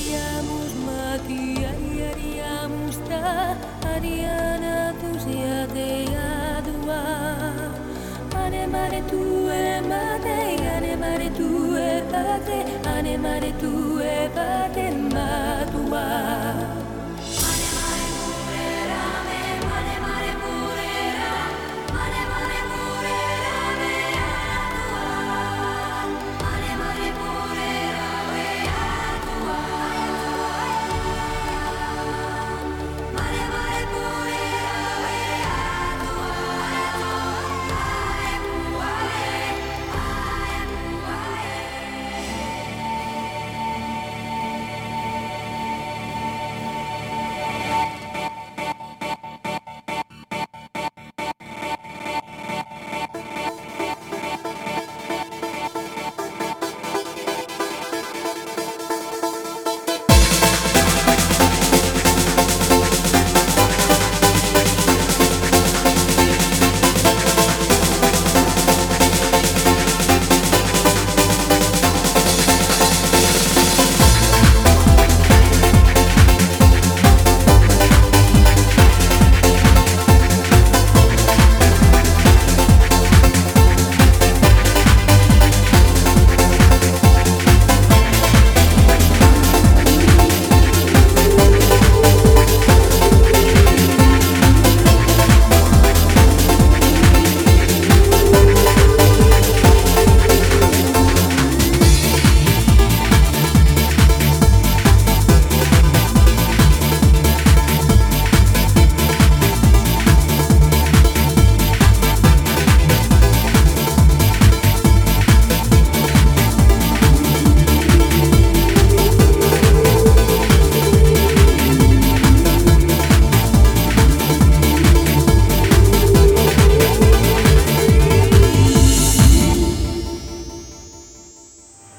Aríamos maquiaríamos ta Ariana tu se ha de adua Ane mare tu e mate Ane mare tu e pate Ane mare tu e pate matua Ane mare tu e pate matua